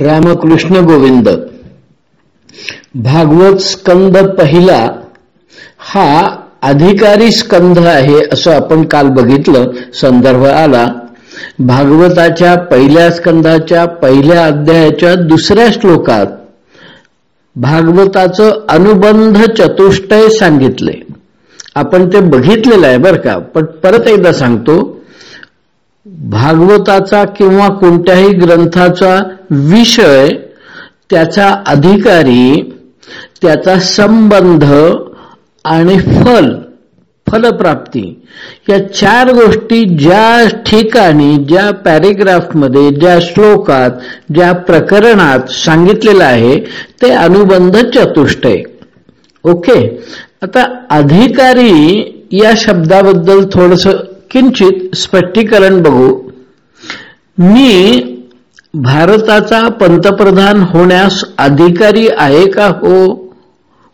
रामकृष्ण गोविंद. भागवत स्कंद पहिला हा अधिकारी स्कंध आहे असं आपण काल बघितलं संदर्भ आला. भागवताच्या पहिल्या स्कंदाच्या पहिल्या अध्यायाच्या दुसऱ्या श्लोकात भागवताचं अनुबंध चतुष्टय सांगितले. आपण ते बघितलेलं आहे बरं का पण परत एकदा सांगतो. भागवताचा किंवा कोणत्याही ग्रंथाचा विषय त्याचा अधिकारी त्याचा संबंध आणि फल फलप्राप्ती या चार गोष्टी ज्या ठिकाणी ज्या पॅरेग्राफमध्ये ज्या श्लोकात ज्या प्रकरणात सांगितलेलं आहे ते अनुबंध चतुष्टय ओके? आता अधिकारी या शब्दाबद्दल थोडस किंचित स्पष्टीकरण बघू. मी भारताचा पंतप्रधान होण्यास अधिकारी आहे का हो?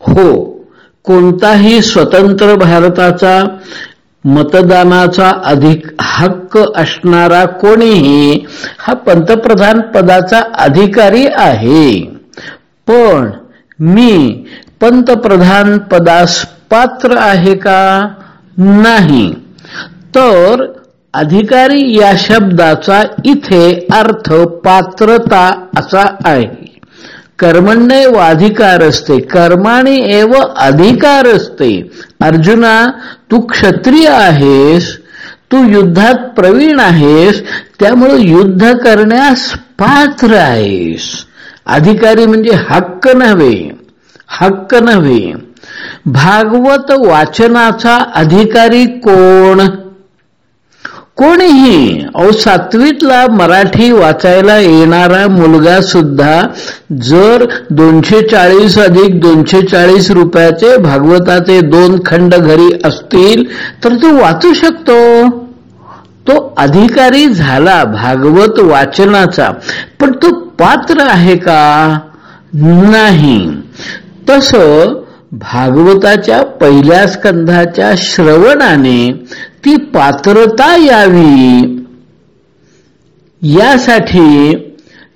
हो. कोणताही स्वतंत्र भारताचा मतदानाचा अधिक हक्क असणारा कोणीही हा पंतप्रधान पदाचा अधिकारी आहे. पण मी पंतप्रधान पदास पात्र आहे का? नाही. तर अधिकारी या शब्दाचा इथे अर्थ पात्रता असा आहे. कर्मण्य व अधिकार असते कर्माने एव अधिकार असते अर्जुना तू क्षत्रिय आहेस तू युद्धात प्रवीण आहेस त्यामुळे युद्ध करण्यास पात्र आहेस. अधिकारी म्हणजे हक्क नव्हे हक्क नव्हे. भागवत वाचनाचा अधिकारी कोण? कोणीही अहो सातवीतला मराठी वाचायला येणारा मुलगा सुद्धा जर दोनशे चाळीस अधिक दोनशे चाळीस रुपयाचे भागवताचे दोन खंड घरी असतील तर तो वाचू शकतो. तो अधिकारी झाला भागवत वाचनाचा पण तो पात्र आहे का? नाही. तस भागवताच्या पहिल्या स्कंधाच्या श्रवणाने ती पात्रता यावी. यासाठी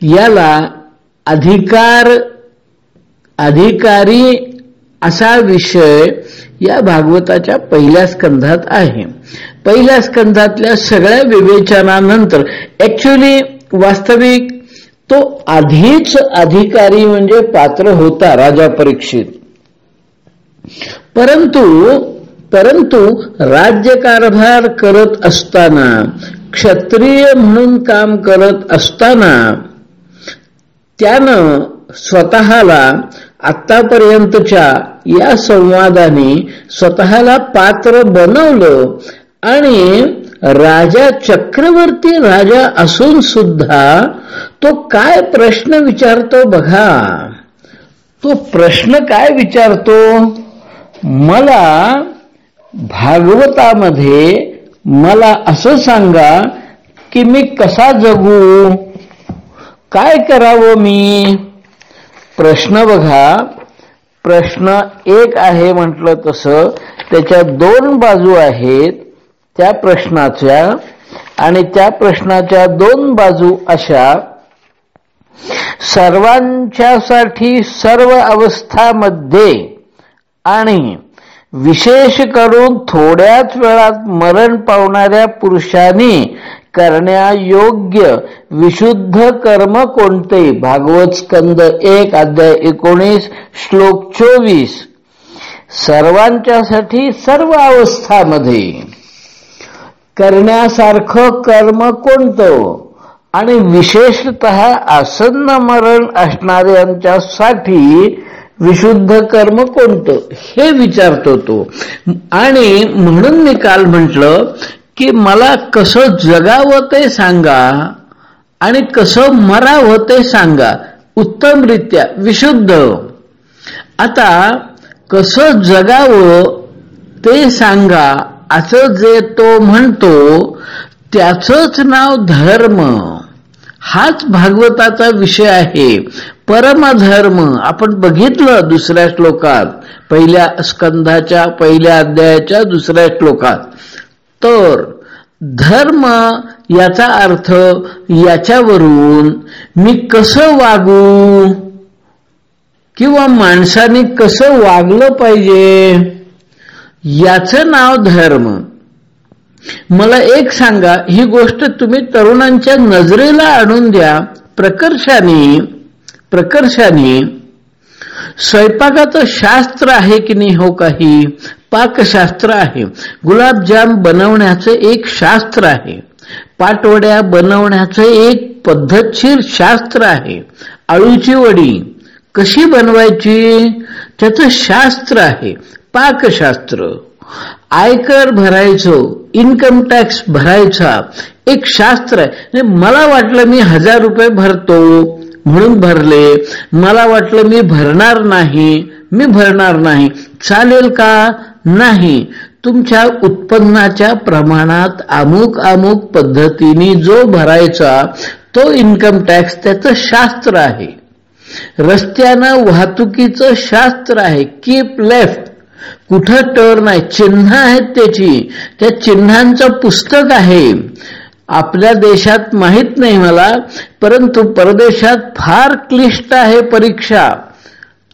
याला अधिकार अधिकारी असा विषय या भागवताच्या पहिल्या स्कंधात आहे. पहिल्या स्कंधातल्या सगळ्या विवेचनानंतर ऍक्च्युली वास्तविक तो आधीच अधिकारी म्हणजे पात्र होता राजा परीक्षित. परंतु परंतु राज्यकारभार करत असताना क्षत्रिय म्हणून काम करत असताना त्यानं स्वतःला आतापर्यंतच्या या संवादाने स्वतःला पात्र बनवलं आणि राजा चक्रवर्ती राजा असून सुद्धा तो काय प्रश्न विचारतो बघा. तो प्रश्न काय विचारतो? मला भागवतामध्ये मला असं सांगा की मी कसा जगू? काय करावं मी? प्रश्न बघा. प्रश्न एक आहे म्हटलं तसं. त्याच्या दोन बाजू आहेत त्या प्रश्नाच्या आणि त्या प्रश्नाच्या दोन बाजू अशा. सर्वांच्यासाठी सर्व अवस्थामध्ये आणि विशेष करून थोड्याच वेळात मरण पावणाऱ्या पुरुषांनी करण्यायोग्य विशुद्ध कर्म कोणते? भागवत स्कंद एक अध्याय एकोणीस श्लोक चोवीस. सर्वांच्यासाठी सर्व अवस्थामध्ये करण्यासारखं कर्म कोणतं? आणि विशेषत आसन्न मरण असणाऱ्यांच्यासाठी विशुद्ध कर्म कोणतं? हे विचारतो तो. आणि म्हणून मी काल म्हटलं की मला कसं जगावं ते सांगा आणि कसं मरावं ते सांगा. उत्तमरित्या विशुद्ध. आता कसं जगावं ते सांगा असं जे तो म्हणतो त्याचंच नाव धर्म. हाच भागवताचा विषय आहे. परमधर्म आपण बघितलं दुसऱ्या श्लोकात पहिल्या स्कंधाच्या पहिल्या अध्यायाच्या दुसऱ्या श्लोकात. तर धर्म याचा अर्थ याच्यावरून मी कसं वागू? किंवा माणसाने कसं वागलं पाहिजे? याचं नाव धर्म. मला एक सांगा ही गोष्ट तुम्ही तरुणांच्या नजरेला आणून द्या. प्रकर्षाने प्रकर्षाने स्वयंपाकाचं शास्त्र आहे की नाही हो काही? पाकशास्त्र आहे. गुलाबजाम बनवण्याचं एक शास्त्र आहे. पाटवड्या बनवण्याचं एक पद्धतशीर शास्त्र आहे. आळूची वडी कशी बनवायची? त्याचं शास्त्र आहे. पाकशास्त्र. आयकर भरायचो इन्कम टॅक्स भरायचा एक शास्त्र आहे. म्हणजे मला वाटलं मी हजार रुपये भरतो म्हणून भरले. मला वाटलं मी भरणार नाही मी भरणार नाही. चालेल का? नाही. तुमच्या उत्पन्नाच्या प्रमाणात अमुक अमुक पद्धतीने जो भरायचा तो इन्कम टॅक्स त्याचं शास्त्र आहे. रस्त्यानं वाहतुकीचं शास्त्र आहे. कीप लेफ्ट कुठं टर्न नाही. चिन्ह आहेत त्याची. त्या चिन्हांचं पुस्तक आहे. आपल्या देशात माहीत नाही मला परंतु परदेशात फार क्लिष्ट आहे परीक्षा.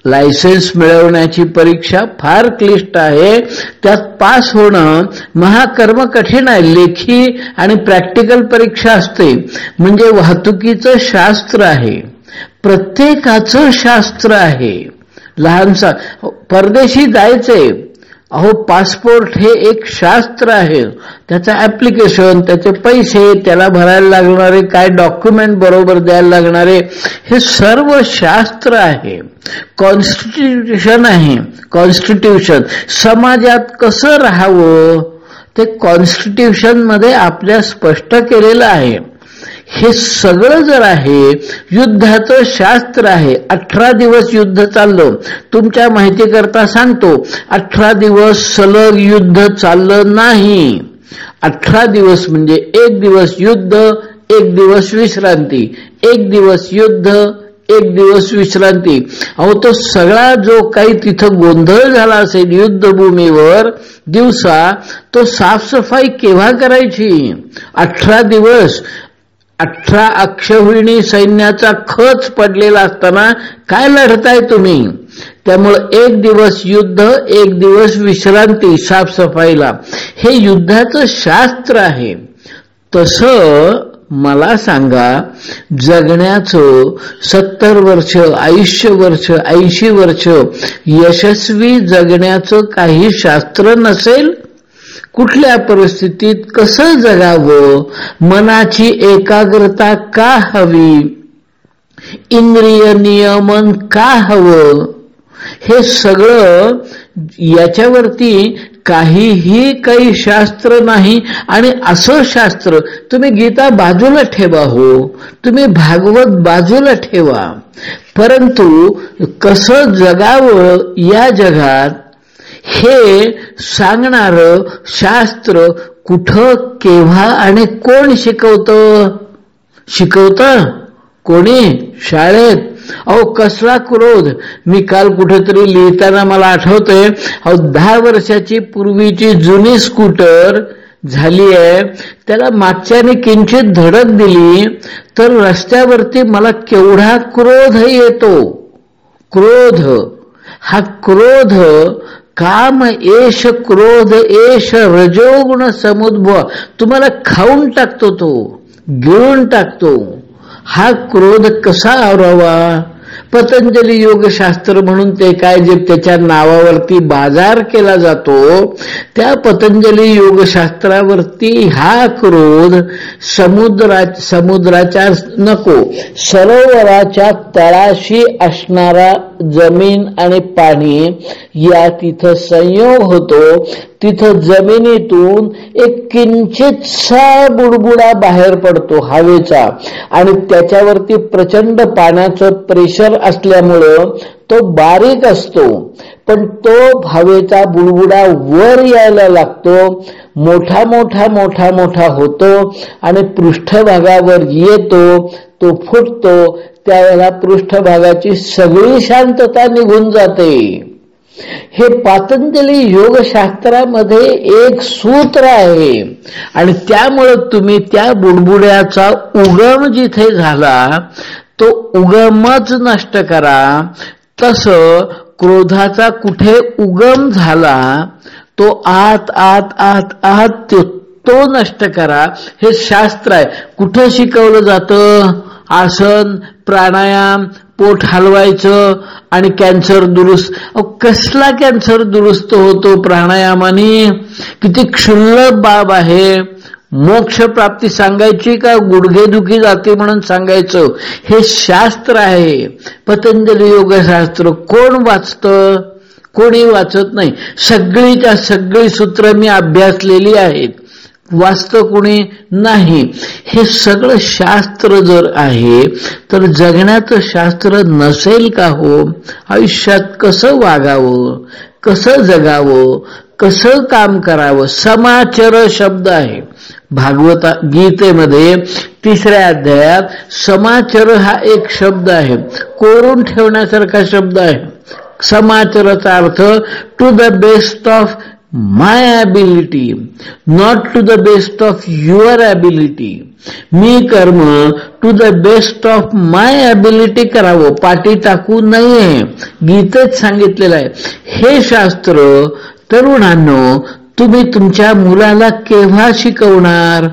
लायसन्स मिळवण्याची परीक्षा फार क्लिष्ट आहे. त्यात पास होणं महाकर्म कठीण आहे. लेखी आणि प्रॅक्टिकल परीक्षा असते. म्हणजे वाहतुकीचं शास्त्र आहे. प्रत्येकाचं शास्त्र आहे. लहानसा परदेशी जायचंय अहो पासपोर्ट हे एक शास्त्र आहे. त्याचं ऍप्लिकेशन त्याचे पैसे त्याला भरायला लागणारे काय डॉक्युमेंट बरोबर द्यायला लागणारे हे सर्व शास्त्र आहे. कॉन्स्टिट्यूशन आहे. कॉन्स्टिट्यूशन समाजात कसं राहावं? ते कॉन्स्टिट्यूशनमध्ये आपल्या स्पष्ट केलेलं आहे. हे सगळं जर आहे युद्धाचं शास्त्र आहे अठरा दिवस युद्ध चाललं. तुमच्या माहिती करता सांगतो अठरा दिवस सलग युद्ध चाललं नाही. अठरा दिवस म्हणजे एक दिवस युद्ध एक दिवस विश्रांती. एक दिवस युद्ध एक दिवस विश्रांती. अहो तो सगळा जो काही तिथं गोंधळ झाला असेल युद्धभूमीवर दिवसा तो साफसफाई केव्हा करायची? अठरा दिवस. अठरा अक्षविणी सैन्याचा खच पडलेला असताना काय लढताय तुम्ही? त्यामुळं एक दिवस युद्ध एक दिवस विश्रांती साफसफाईला. हे युद्धाचं शास्त्र आहे. तस मला सांगा जगण्याचं सत्तर वर्ष आयुष्य वर्ष ऐंशी वर्ष यशस्वी जगण्याचं काही शास्त्र नसेल? कुठल्या परिस्थितीत कसं जगावं? मनाची एकाग्रता का हवी? इंद्रिय नियमन का हवं? हे सगळं याच्यावरती काहीही काही शास्त्र नाही आणि असं शास्त्र तुम्ही गीता बाजूला ठेवा हो. तुम्ही भागवत बाजूला ठेवा. परंतु कसं जगावं या जगात हे सांगणार शास्त्र कुठं केव्हा आणि कोण शिकवत? शिकवत? कोणी? शाळेत? अहो कसला क्रोध. मी काल कुठेतरी लिहिताना मला आठवतंय अहो दहा वर्षाची पूर्वीची जुनी स्कूटर झाली आहे त्याला मागच्याने किंचित धडक दिली तर रस्त्यावरती मला केवढा क्रोध येतो? क्रोध. हा क्रोध काम एश क्रोध एश रजोगुण समुद्भव तुम्हाला खाऊन टाकतो तो गिळून टाकतो. हा क्रोध कसा आवरावा? पतंजली योगशास्त्र म्हणून ते काय जे त्याच्या नावावरती बाजार केला जातो त्या पतंजली योगशास्त्रावरती हा क्रोध समुद्रा समुद्राच्या नको सरोवराच्या तळाशी असणारा जमीन आणि पाणी या तिथं संयोग होतो. तिथं जमिनीतून एक किंचितसा बुडबुडा बाहेर पडतो हवेचा. आणि त्याच्यावरती प्रचंड पाण्याचं प्रेशर असल्यामुळं तो बारीक असतो. पण तो भावेचा बुडबुडा वर यायला लागतो मोठा मोठा मोठा मोठा होतो आणि पृष्ठभागावर येतो तो फुटतो त्यावेळेला पृष्ठभागाची सगळी शांतता निघून जाते. हे पातंजली योगशास्त्रामध्ये एक सूत्र आहे आणि त्यामुळे तुम्ही त्या बुडबुड्याचा उगम जिथे झाला तो उगमच नष्ट करा. तस क्रोधाचा कुठे उगम झाला तो आत आत आत आत तो नष्ट करा. हे शास्त्र आहे. कुठे शिकवलं जातं? आसन प्राणायाम पोट हलवायचं आणि कॅन्सर दुरुस्त. कसला कॅन्सर दुरुस्त होतो प्राणायामाने? किती क्षुल्लक बाब आहे. मोक्ष प्राप्ती सांगायची का? गुडघेदुखी जाते म्हणून सांगायचं. हे शास्त्र आहे. पतंजली योगशास्त्र कोण वाचत? कोणी वाचत नाही. सगळीच्या सगळी सूत्र मी अभ्यासलेली आहेत. वास्तव कुणी? नाही. हे सगळं शास्त्र जर आहे तर जगण्याचं शास्त्र नसेल का हो? आयुष्यात कसं वागावं? कसं जगावं? कसं काम करावं? समाचर शब्द आहे. भागवत गीतेमध्ये तिसऱ्या अध्यायात समाचर हा एक शब्द आहे. कोरून ठेवण्यासारखा शब्द आहे. समाचाराचा अर्थ to the best of my ability not to the best of your ability मी कर्म to the best of my ability करावं पाठी टाकू नये. गीतेत सांगितलेलं आहे. हे शास्त्र तरुणांनो तुम्ही तुमच्या मुलाला केव्हा शिकवणार?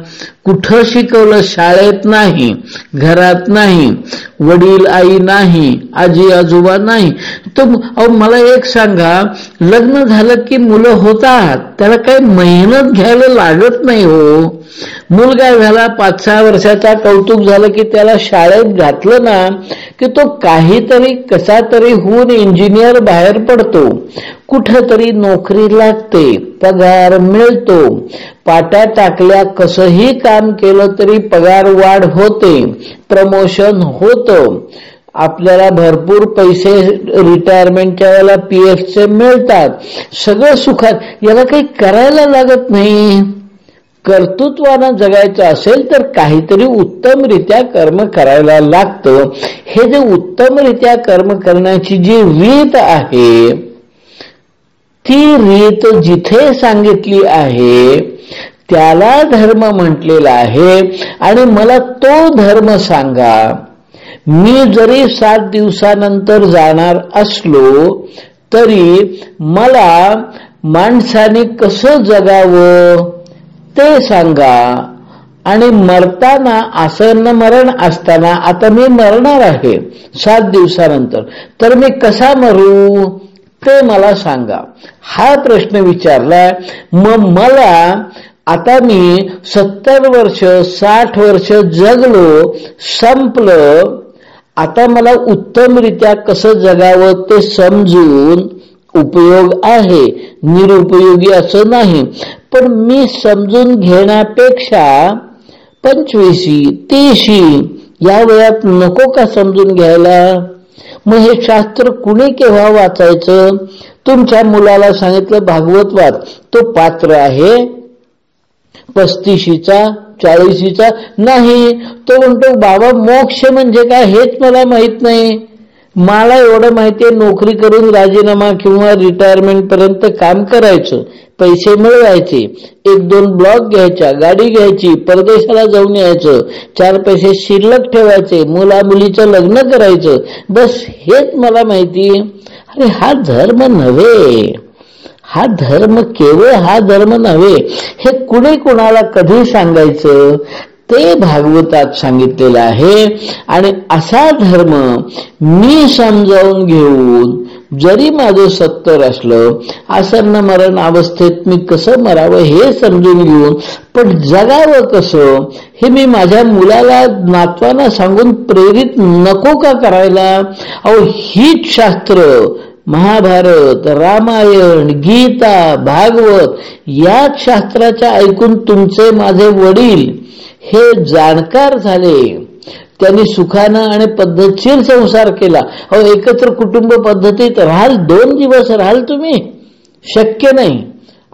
कुठं शिकवलं? शाळेत नाही घरात नाही वडील आई नाही आजी आजोबा नाही. तर मला एक सांगा लग्न झालं की मुलं होतात त्याला काही मेहनत घ्यायला लागत नाही हो. मुलगा झाला पाच सहा वर्षाचा कौतुक झालं की त्याला शाळेत घातलं ना की तो काहीतरी कसा तरी होऊन इंजिनियर बाहेर पडतो. कुठतरी नोकरी लागते पगार मिळतो. पाट्या टाकल्या कसंही काम केलं तरी पगार वाढ होते प्रमोशन होतं. आपल्याला भरपूर पैसे रिटायरमेंटच्या वेळेला पीएफचे मिळतात. सगळं सुखात याला काही करायला लागत नाही. कर्तृत्वानं जगायचं असेल तर काहीतरी उत्तमरित्या कर्म करायला लागतं. हे जे उत्तमरित्या कर्म करण्याची जी रीत आहे ती रीत जिथे सांगितली आहे त्याला धर्म म्हटलेला आहे आणि मला तो धर्म सांगा. मी जरी सात दिवसानंतर जाणार असलो तरी मला माणसाने कसं जगावं ते सांगा. आणि मरताना आसन्न मरण असताना आता मी मरणार आहे सात दिवसानंतर. तर मी कसा मरू? ते मला सांगा. हा प्रश्न विचारला मग मला आता मी सत्तर वर्ष साठ वर्ष जगलो संपलं आता मला उत्तमरित्या कसं जगावं ते समजून उपयोग आहे. निरुपयोगी असं नाही. पण मी समजून घेण्यापेक्षा पंचवीशी तीशी या वयात नको का समजून घ्यायला? मग हे शास्त्र कुणी केव्हा वाचायचं? तुमच्या मुलाला सांगितलं भागवत वाद तो पात्र आहे. पस्तीशीचा चाळीशीचा? नाही. तो म्हणतो बाबा मोक्ष म्हणजे काय? हेच मला माहीत नाही. मला एवढं माहितीये नोकरी करून राजीनामा किंवा रिटायरमेंट पर्यंत काम करायचं. पैसे मिळवायचे. एक दोन ब्लॉक घ्यायचा गाडी घ्यायची परदेशाला जाऊन यायचं. चार पैसे शिल्लक ठेवायचे मुला मुलीचं लग्न करायचं. बस हेच मला माहिती. अरे हा धर्म नव्हे. हा धर्म केवळ हा धर्म नव्हे. हे कुणी कुणाला कधी सांगायचं? ते भागवतात सांगितलेलं आहे. आणि असा धर्म मी समजावून घेऊन जरी माझं सत्तर असलं आसन्न मरण अवस्थेत मी कसं मरावं हे समजून घेऊन पण जगावं कसं हे मी माझ्या मुलाला नातवांना सांगून प्रेरित नको का करायला? अहो हीच शास्त्र महाभारत रामायण गीता भागवत याच शास्त्राच्या ऐकून तुमचे माझे वडील हे जाणकार झाले. त्यांनी सुखानं आणि पद्धतशीर संसार केला. हो एकत्र कुटुंब पद्धतीत राहाल दोन दिवस राहाल तुम्ही? शक्य नाही.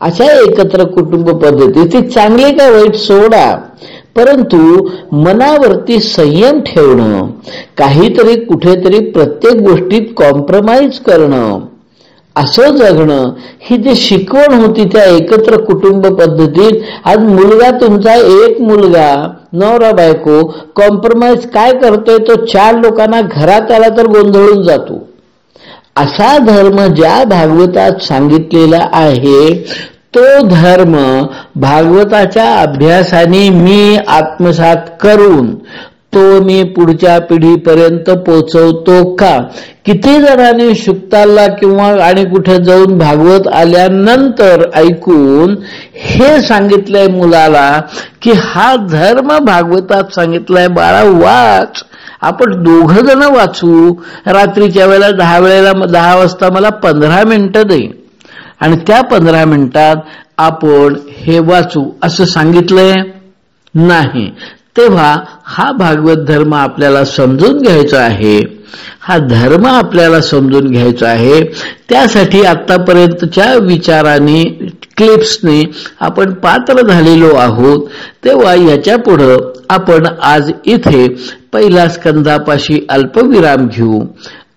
अशा एकत्र कुटुंब पद्धती ती चांगली का वाईट सोडा. परंतु मनावरती संयम ठेवणं काहीतरी कुठेतरी प्रत्येक गोष्टीत कॉम्प्रोमाइज करणं असं जगणं ही जी शिकवण होती त्या एकत्र कुटुंब पद्धतीत आज मुलगा तुमचा एक मुलगा नवरा बायको कॉम्प्रोमाइज काय करतोय तो चार लोकांना घरात आला तर गोंधळून जातो. असा धर्म ज्या भागवतात सांगितलेला आहे तो धर्म भागवताच्या अभ्यासाने मी आत्मसात करून तो मी पुढच्या पिढीपर्यंत पोचवतो का? किती जणांनी शुक्ताला किंवा आणि कुठे जाऊन भागवत आल्यानंतर ऐकून हे सांगितलंय मुलाला की हा धर्म भागवतात सांगितलाय बाळा वाच. आपण दोघ जण वाचू. रात्रीच्या वेळेला दहा वेळेला दहा वाजता मला पंधरा मिनिटं दे. आणि त्या पंधरा मिनिटात आपण हे वाचू. असं सांगितलंय? नाही. तेव्हा हा भागवत धर्म आपल्याला समजून घ्यायचा आहे. हा धर्म आपल्याला समजून घ्यायचा आहे. त्यासाठी आतापर्यंतच्या विचाराने क्लिप्सने आपण पात्र झालेलो आहोत. तेव्हा याच्या पुढं आपण आज इथे पहिल्या स्कंदापाशी अल्पविराम घेऊ.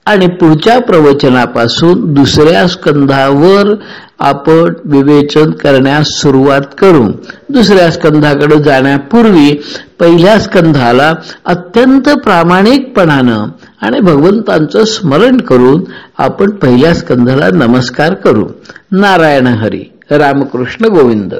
आणि पुढच्या प्रवचनापासून दुसऱ्या स्कंधावर आपण विवेचन करण्यास सुरुवात करू. दुसऱ्या स्कंधाकडे जाण्यापूर्वी पहिल्या स्कंधाला अत्यंत प्रामाणिकपणानं आणि भगवंतांचं स्मरण करून आपण पहिल्या स्कंधाला नमस्कार करू. नारायण हरी रामकृष्ण गोविंद.